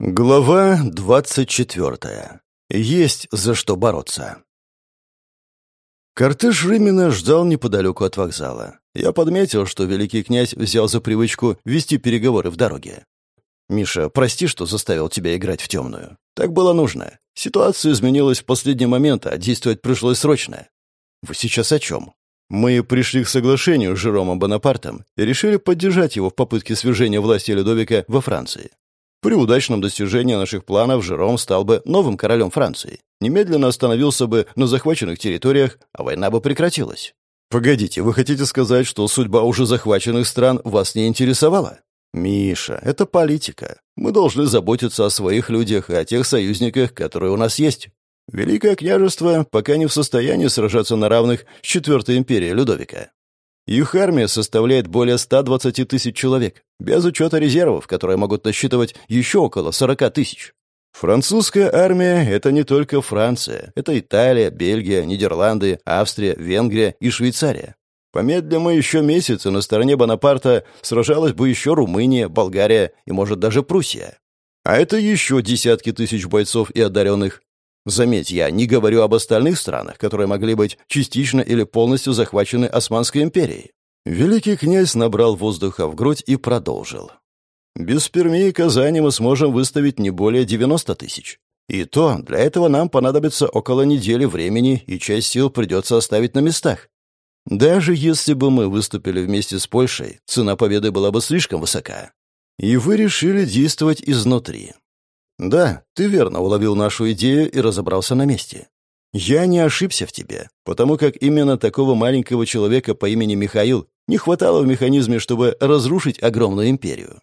Глава двадцать четвертая. Есть за что бороться. Кортеж Рымина ждал неподалеку от вокзала. Я подметил, что великий князь взял за привычку вести переговоры в дороге. «Миша, прости, что заставил тебя играть в темную. Так было нужно. Ситуация изменилась в последний момент, а действовать пришлось срочно. Вы сейчас о чем?» Мы пришли к соглашению с Жеромом Бонапартом и решили поддержать его в попытке свержения власти Людовика во Франции. При удачном достижении наших планов Жером стал бы новым королем Франции, немедленно остановился бы на захваченных территориях, а война бы прекратилась. Погодите, вы хотите сказать, что судьба уже захваченных стран вас не интересовала? Миша, это политика. Мы должны заботиться о своих людях и о тех союзниках, которые у нас есть. Великое княжество пока не в состоянии сражаться на равных с Четвертой империей Людовика. Их армия составляет более 120 тысяч человек, без учета резервов, которые могут насчитывать еще около 40 тысяч. Французская армия — это не только Франция, это Италия, Бельгия, Нидерланды, Австрия, Венгрия и Швейцария. Помедлим мы еще месяц, и на стороне Бонапарта сражалась бы еще Румыния, Болгария и, может, даже Пруссия. А это еще десятки тысяч бойцов и одаренных, Заметь, я не говорю об остальных странах, которые могли быть частично или полностью захвачены Османской империей. Великий князь набрал воздуха в грудь и продолжил. Без Перми и Казани мы сможем выставить не более 90 тысяч. И то для этого нам понадобится около недели времени, и часть сил придется оставить на местах. Даже если бы мы выступили вместе с Польшей, цена победы была бы слишком высока. И вы решили действовать изнутри. «Да, ты верно уловил нашу идею и разобрался на месте. Я не ошибся в тебе, потому как именно такого маленького человека по имени Михаил не хватало в механизме, чтобы разрушить огромную империю.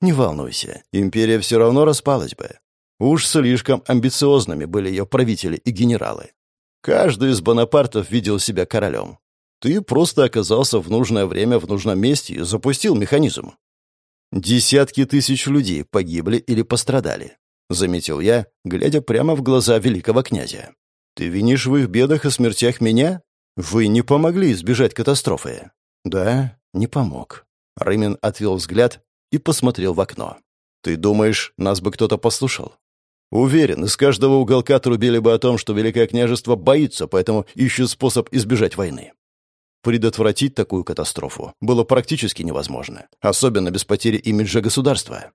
Не волнуйся, империя все равно распалась бы. Уж слишком амбициозными были ее правители и генералы. Каждый из Бонапартов видел себя королем. Ты просто оказался в нужное время в нужном месте и запустил механизм. Десятки тысяч людей погибли или пострадали. — заметил я, глядя прямо в глаза великого князя. «Ты винишь в их бедах и смертях меня? Вы не помогли избежать катастрофы». «Да, не помог». Рымин отвел взгляд и посмотрел в окно. «Ты думаешь, нас бы кто-то послушал?» «Уверен, из каждого уголка трубили бы о том, что Великое княжество боится, поэтому ищет способ избежать войны». Предотвратить такую катастрофу было практически невозможно, особенно без потери имиджа государства.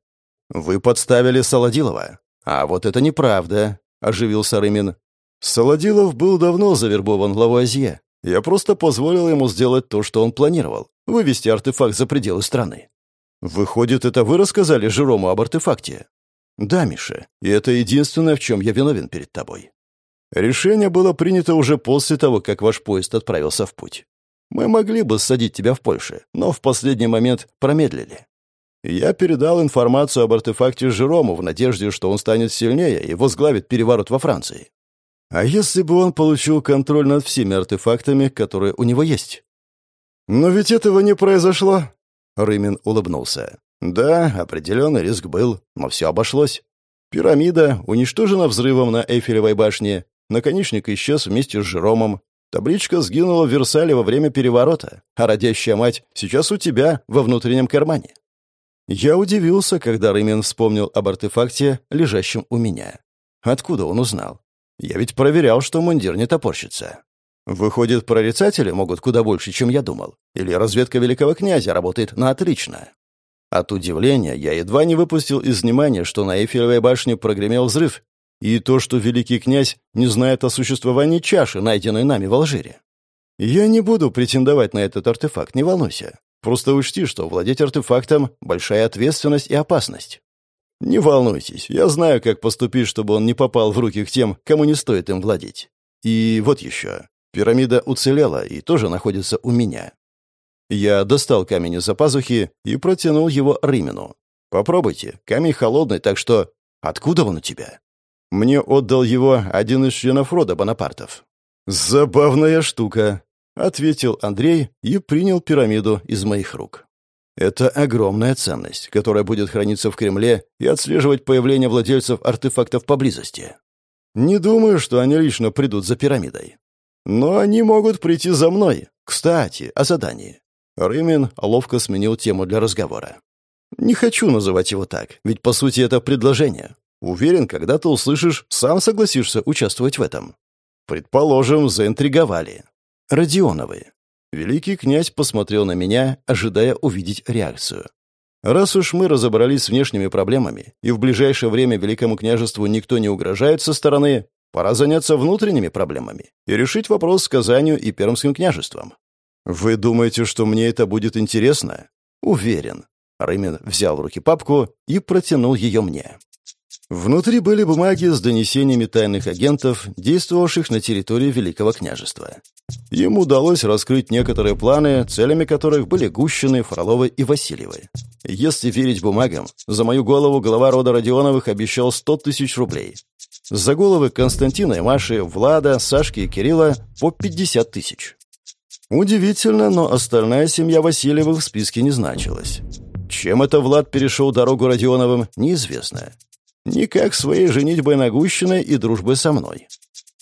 «Вы подставили Солодилова». «А вот это неправда», — оживился Рымин. «Солодилов был давно завербован Лавуазье. Я просто позволил ему сделать то, что он планировал — вывести артефакт за пределы страны». «Выходит, это вы рассказали Жерому об артефакте?» «Да, Миша, и это единственное, в чем я виновен перед тобой». «Решение было принято уже после того, как ваш поезд отправился в путь. Мы могли бы садить тебя в Польше, но в последний момент промедлили. Я передал информацию об артефакте Жерому в надежде, что он станет сильнее и возглавит переворот во Франции. А если бы он получил контроль над всеми артефактами, которые у него есть? Но ведь этого не произошло. Рымин улыбнулся. Да, определенный риск был, но все обошлось. Пирамида уничтожена взрывом на Эйфелевой башне, наконечник исчез вместе с Жеромом, табличка сгинула в Версале во время переворота, а родящая мать сейчас у тебя во внутреннем кармане. Я удивился, когда Рымин вспомнил об артефакте, лежащем у меня. Откуда он узнал? Я ведь проверял, что мундир не топорщится. Выходит, прорицатели могут куда больше, чем я думал. Или разведка великого князя работает на отлично. От удивления я едва не выпустил из внимания, что на Эйфелевой башне прогремел взрыв, и то, что великий князь не знает о существовании чаши, найденной нами в Алжире. Я не буду претендовать на этот артефакт, не волнуйся. Просто учти, что владеть артефактом — большая ответственность и опасность. Не волнуйтесь, я знаю, как поступить, чтобы он не попал в руки к тем, кому не стоит им владеть. И вот еще. Пирамида уцелела и тоже находится у меня. Я достал камень из-за пазухи и протянул его Рымину. «Попробуйте. Камень холодный, так что... Откуда он у тебя?» Мне отдал его один из членов рода Бонапартов. «Забавная штука», — ответил Андрей и принял пирамиду из моих рук. «Это огромная ценность, которая будет храниться в Кремле и отслеживать появление владельцев артефактов поблизости. Не думаю, что они лично придут за пирамидой. Но они могут прийти за мной. Кстати, о задании». Рымин ловко сменил тему для разговора. Не хочу называть его так, ведь по сути это предложение. Уверен, когда ты услышишь, сам согласишься участвовать в этом. Предположим, заинтриговали. Родионовы. Великий князь посмотрел на меня, ожидая увидеть реакцию. Раз уж мы разобрались с внешними проблемами, и в ближайшее время Великому княжеству никто не угрожает со стороны, пора заняться внутренними проблемами и решить вопрос с Казанью и Пермским княжеством. Вы думаете, что мне это будет интересно? Уверен. Рымин взял в руки папку и протянул ее мне. Внутри были бумаги с донесениями тайных агентов, действовавших на территории Великого княжества. Им удалось раскрыть некоторые планы, целями которых были Гущины, Фроловы и Васильевы. Если верить бумагам, за мою голову глава рода Родионовых обещал 100 тысяч рублей. За головы Константина и Маши, Влада, Сашки и Кирилла по 50 тысяч. Удивительно, но остальная семья Васильевых в списке не значилась. Чем это Влад перешел дорогу Родионовым, неизвестно. Никак своей женитьбой на Гущиной и дружбой со мной.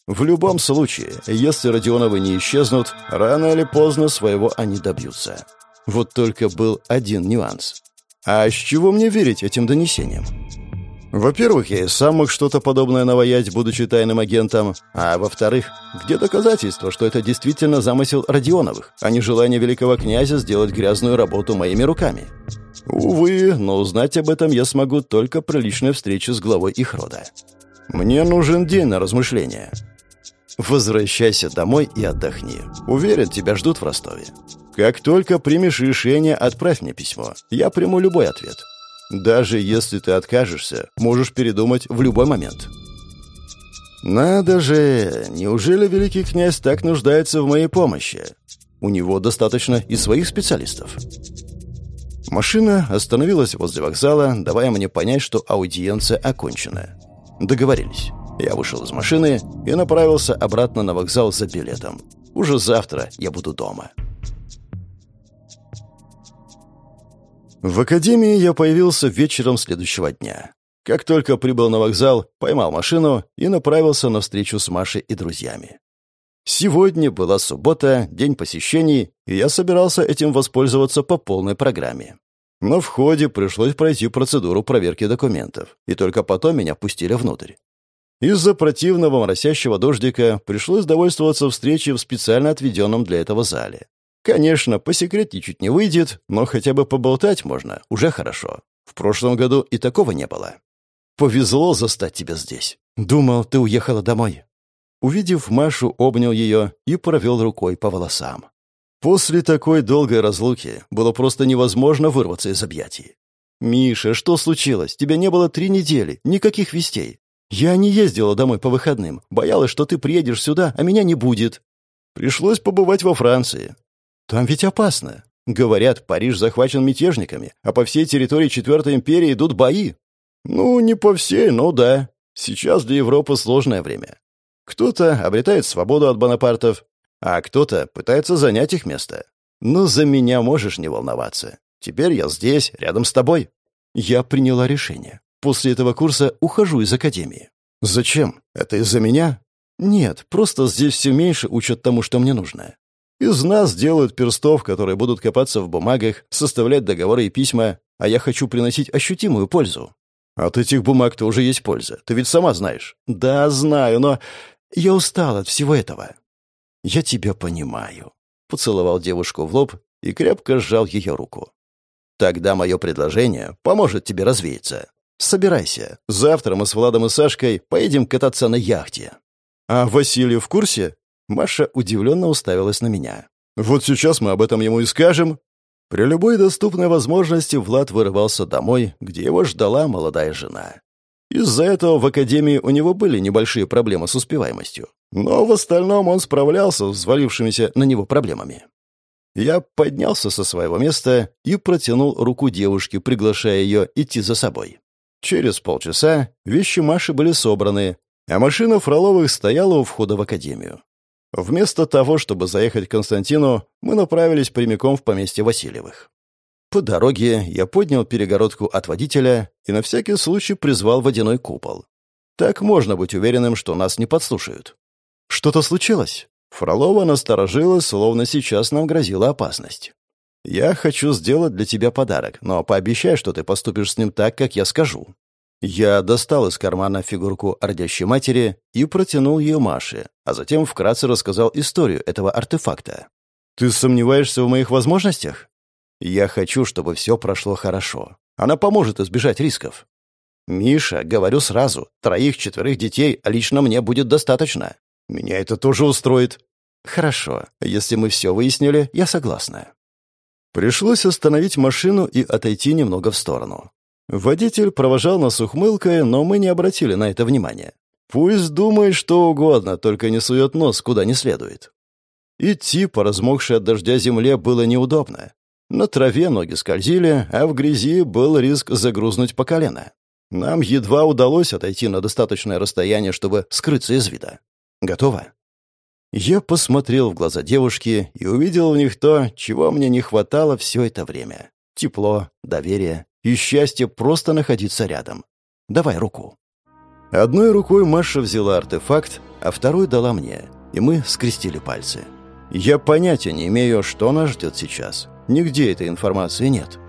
В любом случае, если Родионовы не исчезнут, рано или поздно своего они добьются. Вот только был один нюанс. А с чего мне верить этим донесениям? Во-первых, я и сам мог что-то подобное наваять, будучи тайным агентом. А во-вторых, где доказательства, что это действительно замысел Родионовых, а не желание великого князя сделать грязную работу моими руками? Увы, но узнать об этом я смогу только при личной встрече с главой их рода. Мне нужен день на размышления. Возвращайся домой и отдохни. Уверен, тебя ждут в Ростове. Как только примешь решение, отправь мне письмо. Я приму любой ответ. Даже если ты откажешься, можешь передумать в любой момент. Надо же, неужели великий князь так нуждается в моей помощи? У него достаточно и своих специалистов. Машина остановилась возле вокзала, давая мне понять, что аудиенция окончена. Договорились. Я вышел из машины и направился обратно на вокзал за билетом. Уже завтра я буду дома. В академии я появился вечером следующего дня. Как только прибыл на вокзал, поймал машину и направился на встречу с Машей и друзьями. Сегодня была суббота, день посещений, и я собирался этим воспользоваться по полной программе. Но в ходе пришлось пройти процедуру проверки документов, и только потом меня пустили внутрь. Из-за противного моросящего дождика пришлось довольствоваться встречей в специально отведенном для этого зале. Конечно, посекретничать не выйдет, но хотя бы поболтать можно, уже хорошо. В прошлом году и такого не было. Повезло застать тебя здесь. Думал, ты уехала домой. Увидев Машу, обнял ее и провел рукой по волосам. После такой долгой разлуки было просто невозможно вырваться из объятий. «Миша, что случилось? Тебя не было три недели, никаких вестей. Я не ездила домой по выходным, боялась, что ты приедешь сюда, а меня не будет. Пришлось побывать во Франции. Там ведь опасно. Говорят, Париж захвачен мятежниками, а по всей территории Четвертой империи идут бои. Ну, не по всей, но да. Сейчас для Европы сложное время. Кто-то обретает свободу от бонапартов, а кто-то пытается занять их место. Но за меня можешь не волноваться. Теперь я здесь, рядом с тобой. Я приняла решение. После этого курса ухожу из академии. Зачем? Это из-за меня? Нет, просто здесь все меньше учат тому, что мне нужно. Из нас делают перстов, которые будут копаться в бумагах, составлять договоры и письма, а я хочу приносить ощутимую пользу. От этих бумаг тоже есть польза. Ты ведь сама знаешь. Да, знаю, но я устал от всего этого. Я тебя понимаю. Поцеловал девушку в лоб и крепко сжал ее руку. Тогда мое предложение поможет тебе развеяться. Собирайся. Завтра мы с Владом и Сашкой поедем кататься на яхте. А Василий в курсе? Маша удивленно уставилась на меня. Вот сейчас мы об этом ему и скажем. При любой доступной возможности Влад вырывался домой, где его ждала молодая жена. Из-за этого в академии у него были небольшие проблемы с успеваемостью. Но в остальном он справлялся с взвалившимися на него проблемами. Я поднялся со своего места и протянул руку девушке, приглашая ее идти за собой. Через полчаса вещи Маши были собраны, а машина Фроловых стояла у входа в академию. Вместо того, чтобы заехать к Константину, мы направились прямиком в поместье Васильевых. По дороге я поднял перегородку от водителя и на всякий случай призвал водяной купол. Так можно быть уверенным, что нас не подслушают. Что-то случилось? Фролова насторожилась, словно сейчас нам грозила опасность. Я хочу сделать для тебя подарок, но пообещай, что ты поступишь с ним так, как я скажу». Я достал из кармана фигурку ордящей матери и протянул ее Маше, а затем вкратце рассказал историю этого артефакта. «Ты сомневаешься в моих возможностях?» «Я хочу, чтобы все прошло хорошо. Она поможет избежать рисков». «Миша, говорю сразу, троих-четверых детей лично мне будет достаточно. Меня это тоже устроит». «Хорошо. Если мы все выяснили, я согласна». Пришлось остановить машину и отойти немного в сторону. Водитель провожал нас ухмылкой, но мы не обратили на это внимания. Пусть думает что угодно, только не сует нос куда не следует. Идти по размокшей от дождя земле было неудобно. На траве ноги скользили, а в грязи был риск загрузнуть по колено. Нам едва удалось отойти на достаточное расстояние, чтобы скрыться из вида. Готово? Я посмотрел в глаза девушки и увидел в них то, чего мне не хватало все это время. Тепло, доверие и счастье просто находиться рядом. Давай руку. Одной рукой Маша взяла артефакт, а второй дала мне, и мы скрестили пальцы. Я понятия не имею, что нас ждет сейчас. Нигде этой информации нет.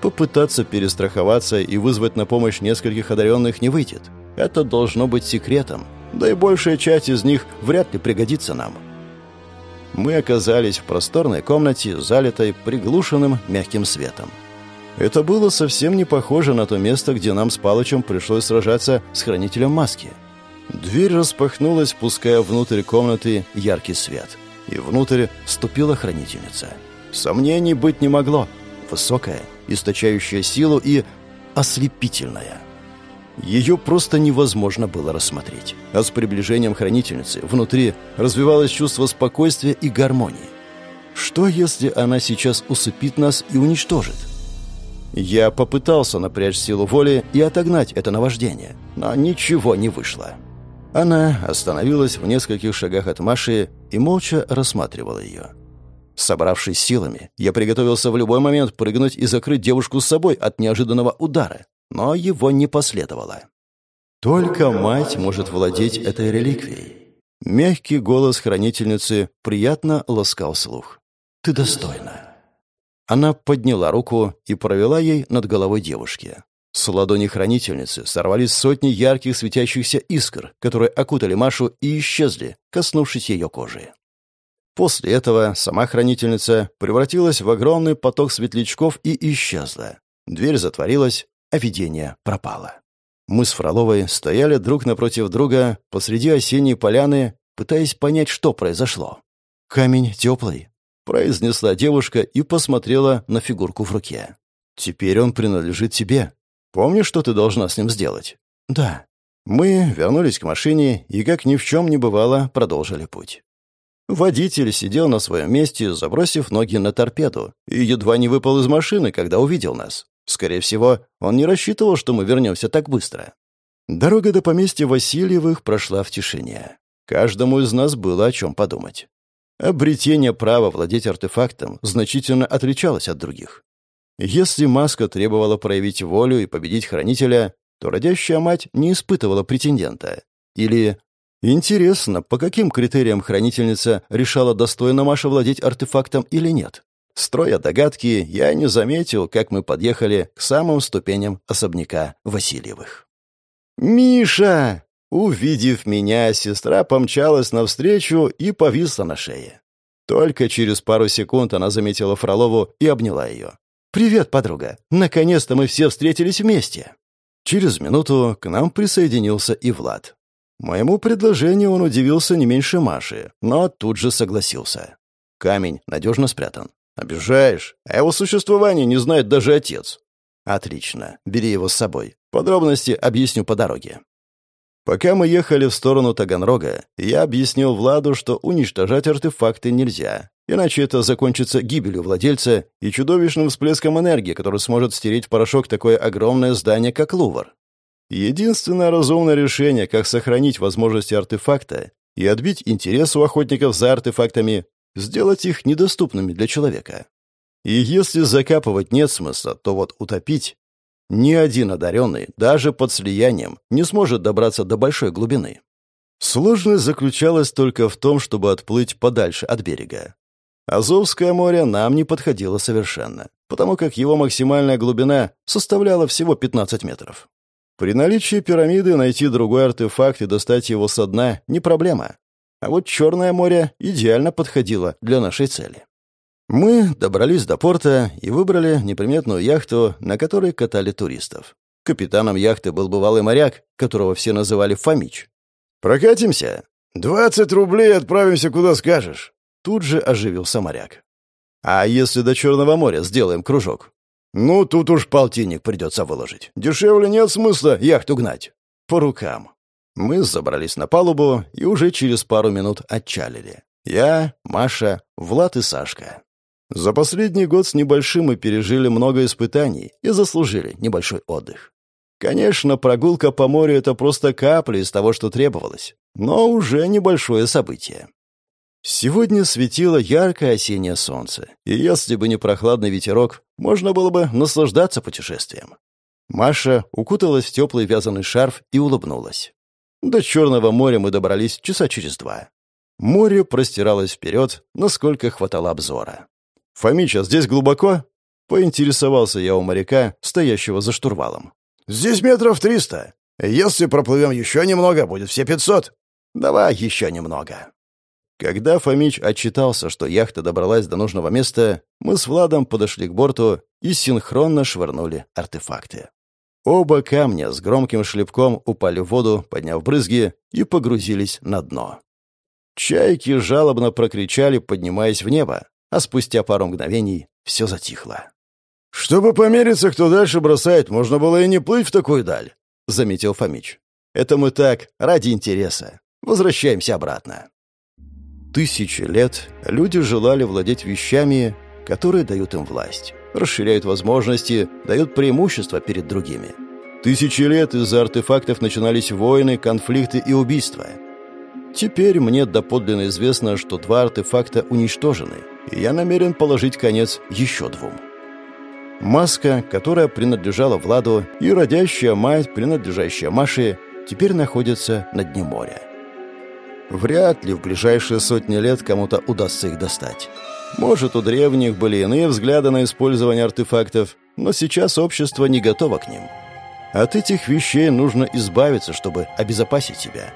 Попытаться перестраховаться и вызвать на помощь нескольких одаренных не выйдет. Это должно быть секретом, да и большая часть из них вряд ли пригодится нам. Мы оказались в просторной комнате, залитой приглушенным мягким светом. Это было совсем не похоже на то место, где нам с Палычем пришлось сражаться с хранителем маски. Дверь распахнулась, пуская внутрь комнаты яркий свет. И внутрь вступила хранительница. Сомнений быть не могло. Высокая, источающая силу и ослепительная. Ее просто невозможно было рассмотреть. А с приближением хранительницы внутри развивалось чувство спокойствия и гармонии. Что, если она сейчас усыпит нас и уничтожит? Я попытался напрячь силу воли и отогнать это наваждение, но ничего не вышло. Она остановилась в нескольких шагах от Маши и молча рассматривала ее. Собравшись силами, я приготовился в любой момент прыгнуть и закрыть девушку с собой от неожиданного удара, но его не последовало. Только мать может владеть этой реликвией. Мягкий голос хранительницы приятно ласкал слух. «Ты достойна». Она подняла руку и провела ей над головой девушки. С ладони хранительницы сорвались сотни ярких светящихся искр, которые окутали Машу и исчезли, коснувшись ее кожи. После этого сама хранительница превратилась в огромный поток светлячков и исчезла. Дверь затворилась, а видение пропало. Мы с Фроловой стояли друг напротив друга посреди осенней поляны, пытаясь понять, что произошло. «Камень теплый», — произнесла девушка и посмотрела на фигурку в руке. «Теперь он принадлежит тебе. Помнишь, что ты должна с ним сделать?» «Да». Мы вернулись к машине и, как ни в чем не бывало, продолжили путь. Водитель сидел на своем месте, забросив ноги на торпеду, и едва не выпал из машины, когда увидел нас. Скорее всего, он не рассчитывал, что мы вернемся так быстро. Дорога до поместья Васильевых прошла в тишине. Каждому из нас было о чем подумать. Обретение права владеть артефактом значительно отличалось от других. Если маска требовала проявить волю и победить хранителя, то родящая мать не испытывала претендента. Или интересно, по каким критериям хранительница решала, достойно Маша владеть артефактом или нет? Строя догадки, я не заметил, как мы подъехали к самым ступеням особняка Васильевых. «Миша!» Увидев меня, сестра помчалась навстречу и повисла на шее. Только через пару секунд она заметила Фролову и обняла ее. «Привет, подруга! Наконец-то мы все встретились вместе!» Через минуту к нам присоединился и Влад. Моему предложению он удивился не меньше Маши, но тут же согласился. Камень надежно спрятан. «Обижаешь? А его существование не знает даже отец». «Отлично. Бери его с собой. Подробности объясню по дороге». Пока мы ехали в сторону Таганрога, я объяснил Владу, что уничтожать артефакты нельзя, иначе это закончится гибелью владельца и чудовищным всплеском энергии, который сможет стереть в порошок такое огромное здание, как Лувр. Единственное разумное решение, как сохранить возможности артефакта и отбить интерес у охотников за артефактами, сделать их недоступными для человека. И если закапывать нет смысла, то вот утопить ни один одаренный, даже под слиянием, не сможет добраться до большой глубины. Сложность заключалась только в том, чтобы отплыть подальше от берега. Азовское море нам не подходило совершенно, потому как его максимальная глубина составляла всего 15 метров. При наличии пирамиды найти другой артефакт и достать его со дна не проблема. А вот Черное море идеально подходило для нашей цели. Мы добрались до порта и выбрали неприметную яхту, на которой катали туристов. Капитаном яхты был бывалый моряк, которого все называли Фомич. «Прокатимся?» «Двадцать рублей отправимся, куда скажешь». Тут же оживился моряк. «А если до Черного моря сделаем кружок?» «Ну, тут уж полтинник придется выложить. Дешевле нет смысла яхту гнать». «По рукам». Мы забрались на палубу и уже через пару минут отчалили. Я, Маша, Влад и Сашка. За последний год с небольшим мы пережили много испытаний и заслужили небольшой отдых. Конечно, прогулка по морю — это просто капля из того, что требовалось, но уже небольшое событие. Сегодня светило яркое осеннее солнце, и если бы не прохладный ветерок, можно было бы наслаждаться путешествием. Маша укуталась в теплый вязаный шарф и улыбнулась. До Черного моря мы добрались часа через два. Море простиралось вперед, насколько хватало обзора. «Фомича, здесь глубоко?» — поинтересовался я у моряка, стоящего за штурвалом. «Здесь метров триста. Если проплывем еще немного, будет все пятьсот. Давай еще немного». Когда Фомич отчитался, что яхта добралась до нужного места, мы с Владом подошли к борту и синхронно швырнули артефакты. Оба камня с громким шлепком упали в воду, подняв брызги, и погрузились на дно. Чайки жалобно прокричали, поднимаясь в небо, а спустя пару мгновений все затихло. «Чтобы помериться, кто дальше бросает, можно было и не плыть в такую даль», — заметил Фомич. «Это мы так, ради интереса. Возвращаемся обратно». Тысячи лет люди желали владеть вещами, которые дают им власть, расширяют возможности, дают преимущества перед другими. Тысячи лет из-за артефактов начинались войны, конфликты и убийства. Теперь мне доподлинно известно, что два артефакта уничтожены, я намерен положить конец еще двум. Маска, которая принадлежала Владу, и родящая мать, принадлежащая Маше, теперь находятся на дне моря. Вряд ли в ближайшие сотни лет кому-то удастся их достать. Может, у древних были иные взгляды на использование артефактов, но сейчас общество не готово к ним. От этих вещей нужно избавиться, чтобы обезопасить себя.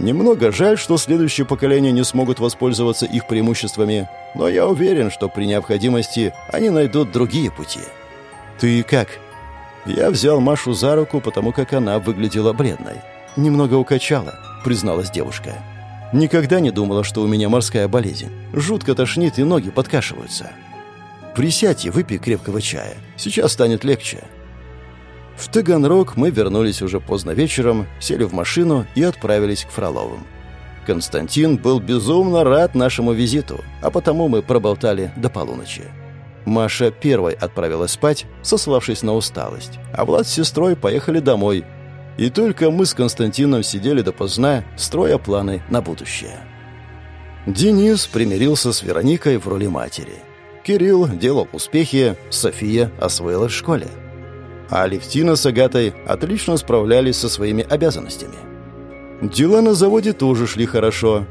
Немного жаль, что следующее поколение не смогут воспользоваться их преимуществами, но я уверен, что при необходимости они найдут другие пути. «Ты как?» Я взял Машу за руку, потому как она выглядела бледной. «Немного укачала», — призналась девушка. «Никогда не думала, что у меня морская болезнь. Жутко тошнит и ноги подкашиваются». «Присядь и выпей крепкого чая. Сейчас станет легче». В Таганрог мы вернулись уже поздно вечером, сели в машину и отправились к Фроловым. Константин был безумно рад нашему визиту, а потому мы проболтали до полуночи. Маша первой отправилась спать, сославшись на усталость, а Влад с сестрой поехали домой. И только мы с Константином сидели допоздна, строя планы на будущее. Денис примирился с Вероникой в роли матери. Кирилл делал успехи, София освоилась в школе а Алевтина с Агатой отлично справлялись со своими обязанностями. Дела на заводе тоже шли хорошо.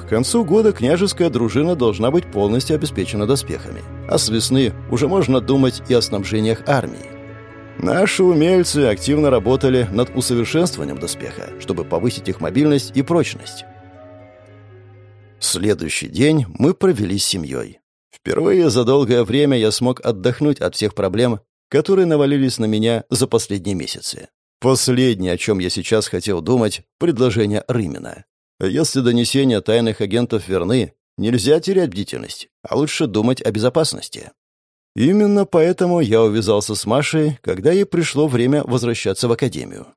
К концу года княжеская дружина должна быть полностью обеспечена доспехами, а с весны уже можно думать и о снабжениях армии. Наши умельцы активно работали над усовершенствованием доспеха, чтобы повысить их мобильность и прочность. Следующий день мы провели с семьей. Впервые за долгое время я смог отдохнуть от всех проблем, которые навалились на меня за последние месяцы. Последнее, о чем я сейчас хотел думать, предложение Рымина. Если донесения тайных агентов верны, нельзя терять бдительность, а лучше думать о безопасности. Именно поэтому я увязался с Машей, когда ей пришло время возвращаться в академию.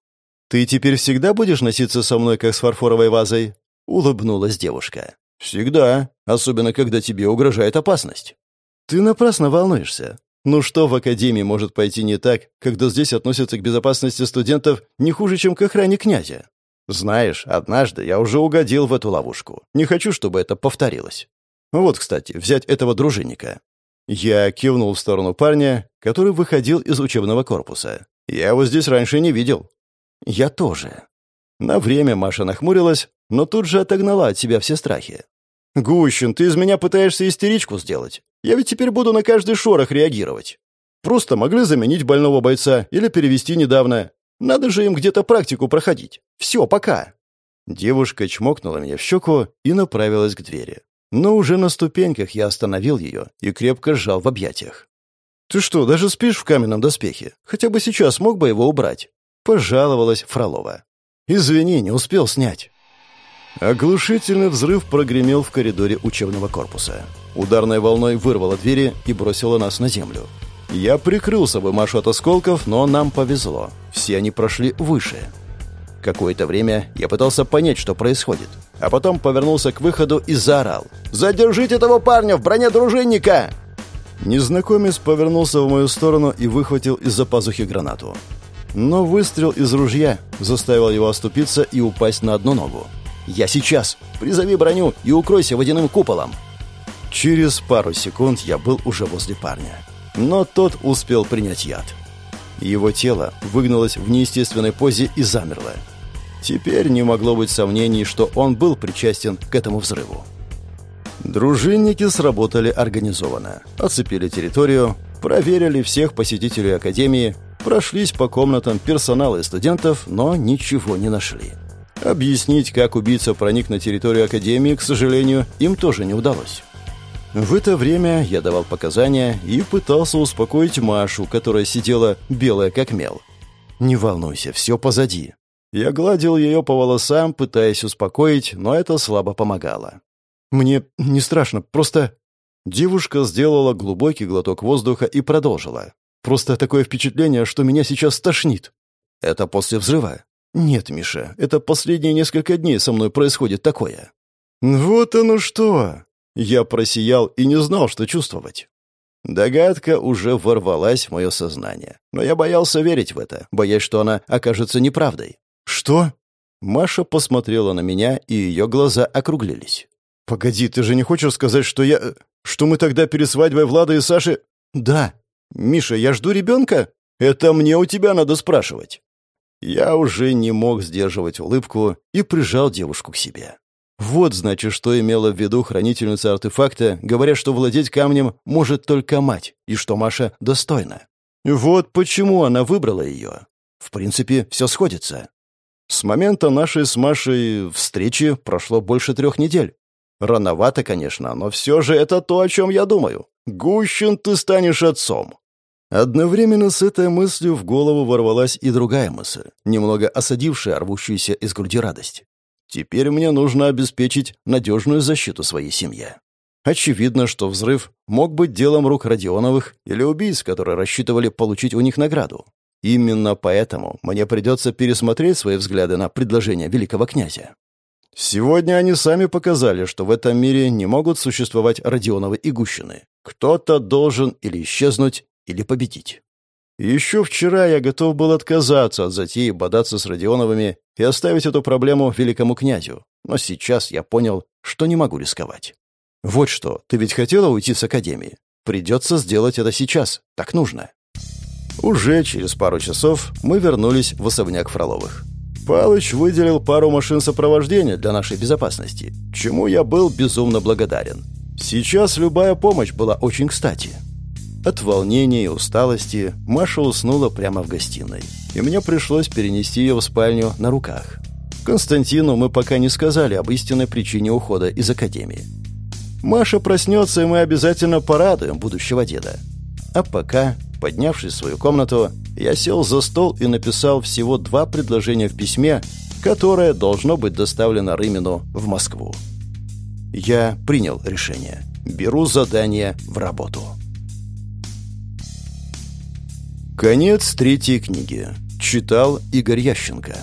«Ты теперь всегда будешь носиться со мной, как с фарфоровой вазой?» — улыбнулась девушка. «Всегда, особенно когда тебе угрожает опасность». «Ты напрасно волнуешься. Ну что в академии может пойти не так, когда здесь относятся к безопасности студентов не хуже, чем к охране князя? Знаешь, однажды я уже угодил в эту ловушку. Не хочу, чтобы это повторилось. Вот, кстати, взять этого дружинника. Я кивнул в сторону парня, который выходил из учебного корпуса. Я его здесь раньше не видел. Я тоже. На время Маша нахмурилась, но тут же отогнала от себя все страхи. «Гущин, ты из меня пытаешься истеричку сделать. Я ведь теперь буду на каждый шорох реагировать. Просто могли заменить больного бойца или перевести недавно. Надо же им где-то практику проходить. Все, пока». Девушка чмокнула меня в щеку и направилась к двери. Но уже на ступеньках я остановил ее и крепко сжал в объятиях. «Ты что, даже спишь в каменном доспехе? Хотя бы сейчас мог бы его убрать?» Пожаловалась Фролова. «Извини, не успел снять». Оглушительный взрыв прогремел в коридоре учебного корпуса. Ударной волной вырвало двери и бросило нас на землю. Я прикрыл собой Машу от осколков, но нам повезло. Все они прошли выше. Какое-то время я пытался понять, что происходит. А потом повернулся к выходу и заорал. «Задержите этого парня в броне дружинника!» Незнакомец повернулся в мою сторону и выхватил из-за пазухи гранату. Но выстрел из ружья заставил его оступиться и упасть на одну ногу. «Я сейчас! Призови броню и укройся водяным куполом!» Через пару секунд я был уже возле парня. Но тот успел принять яд. Его тело выгнулось в неестественной позе и замерло. Теперь не могло быть сомнений, что он был причастен к этому взрыву. Дружинники сработали организованно. Оцепили территорию, проверили всех посетителей Академии, прошлись по комнатам персонала и студентов, но ничего не нашли. Объяснить, как убийца проник на территорию Академии, к сожалению, им тоже не удалось. В это время я давал показания и пытался успокоить Машу, которая сидела белая как мел. «Не волнуйся, все позади». Я гладил ее по волосам, пытаясь успокоить, но это слабо помогало. «Мне не страшно, просто...» Девушка сделала глубокий глоток воздуха и продолжила. «Просто такое впечатление, что меня сейчас тошнит». «Это после взрыва?» «Нет, Миша, это последние несколько дней со мной происходит такое». «Вот оно что!» Я просиял и не знал, что чувствовать. Догадка уже ворвалась в мое сознание, но я боялся верить в это, боясь, что она окажется неправдой. «Что?» Маша посмотрела на меня, и ее глаза округлились. «Погоди, ты же не хочешь сказать, что я... что мы тогда перед свадьбой Влада и Саши...» «Да. Миша, я жду ребенка? Это мне у тебя надо спрашивать». Я уже не мог сдерживать улыбку и прижал девушку к себе. Вот, значит, что имела в виду хранительница артефакта, говоря, что владеть камнем может только мать, и что Маша достойна. Вот почему она выбрала ее. В принципе, все сходится. С момента нашей с Машей встречи прошло больше трех недель. Рановато, конечно, но все же это то, о чем я думаю. Гущин, ты станешь отцом. Одновременно с этой мыслью в голову ворвалась и другая мысль, немного осадившая рвущуюся из груди радость. Теперь мне нужно обеспечить надежную защиту своей семье. Очевидно, что взрыв мог быть делом рук Родионовых или убийц, которые рассчитывали получить у них награду. Именно поэтому мне придется пересмотреть свои взгляды на предложение великого князя. Сегодня они сами показали, что в этом мире не могут существовать Родионовы и Гущины. Кто-то должен или исчезнуть, или победить. Еще вчера я готов был отказаться от затеи бодаться с Родионовыми и оставить эту проблему великому князю, но сейчас я понял, что не могу рисковать. Вот что, ты ведь хотела уйти с Академии? Придется сделать это сейчас, так нужно. Уже через пару часов мы вернулись в особняк Фроловых. Палыч выделил пару машин сопровождения для нашей безопасности, чему я был безумно благодарен. Сейчас любая помощь была очень кстати. От волнения и усталости Маша уснула прямо в гостиной, и мне пришлось перенести ее в спальню на руках. Константину мы пока не сказали об истинной причине ухода из академии. Маша проснется, и мы обязательно порадуем будущего деда. А пока, поднявшись в свою комнату, я сел за стол и написал всего два предложения в письме, которое должно быть доставлено Рымину в Москву. Я принял решение. Беру задание в работу. Конец третьей книги. Читал Игорь Ященко.